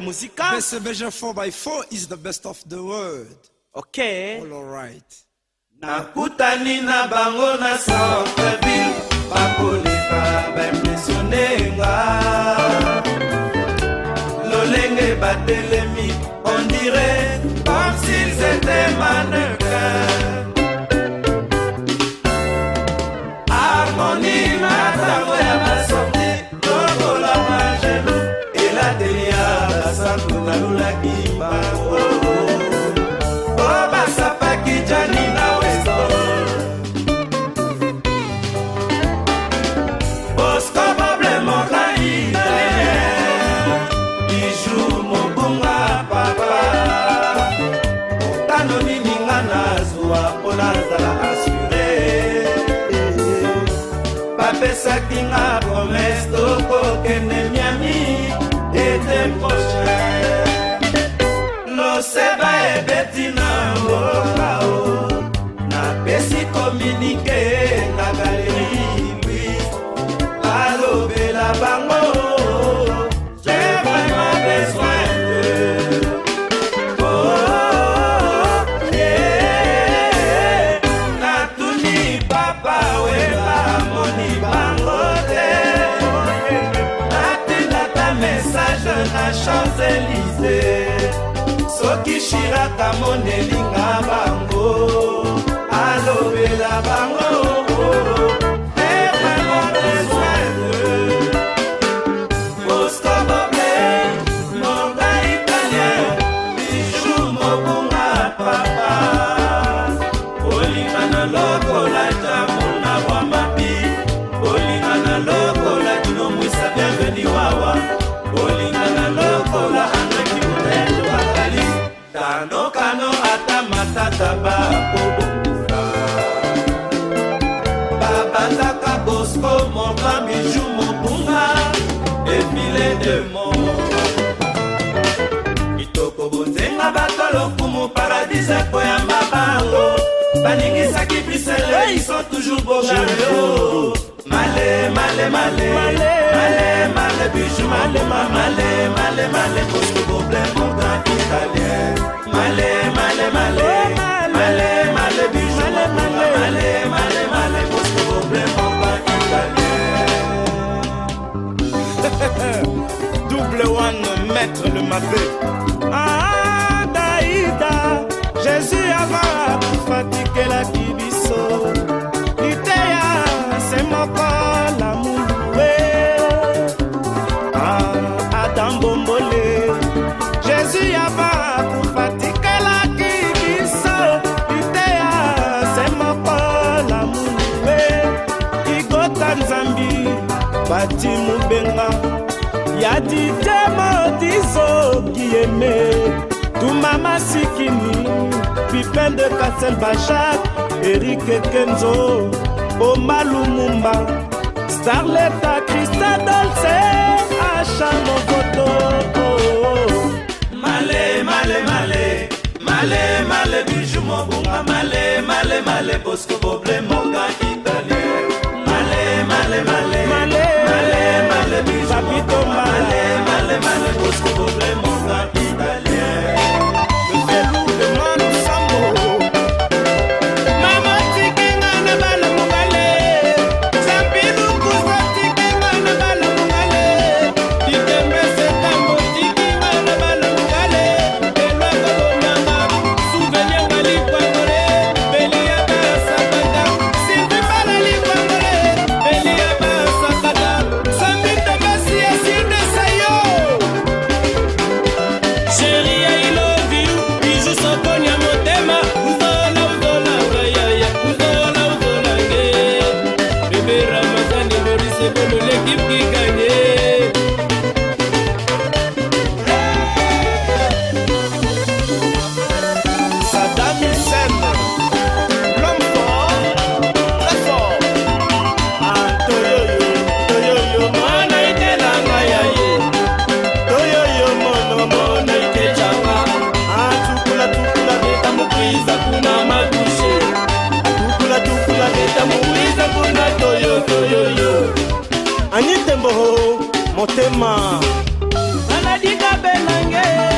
This Bessebeja 4x4 is the best of the world. Okay. All alright. Nakutani na bango na Centreville, bakoleka baimpressionnenga. balulaki bango po basapaki jani na westo bosco boble mokaine biju mobunga papa otano nininga nazwa mpo nazala asure bapesaki nga promese tokokende miami etempo champs-élysé soki shiraka mondelinga bango alobela bango connaître le mappé. Ah, Daïda, Jésus avant fatigué la kibiso. Itea, c'est mon corps, l'amour loué. Ah, Adam Bombolé, Jésus avant fatigué. nzambi bati mobenga ya ditema paradiso guilleme tumama sikini pipen de kasel bachak erike kenzo oma lumumba starleta krista dolce acha mokoto male male male male male biju mobunga male male male bosko boble mogai problema ani tembo motema naladi kabelanga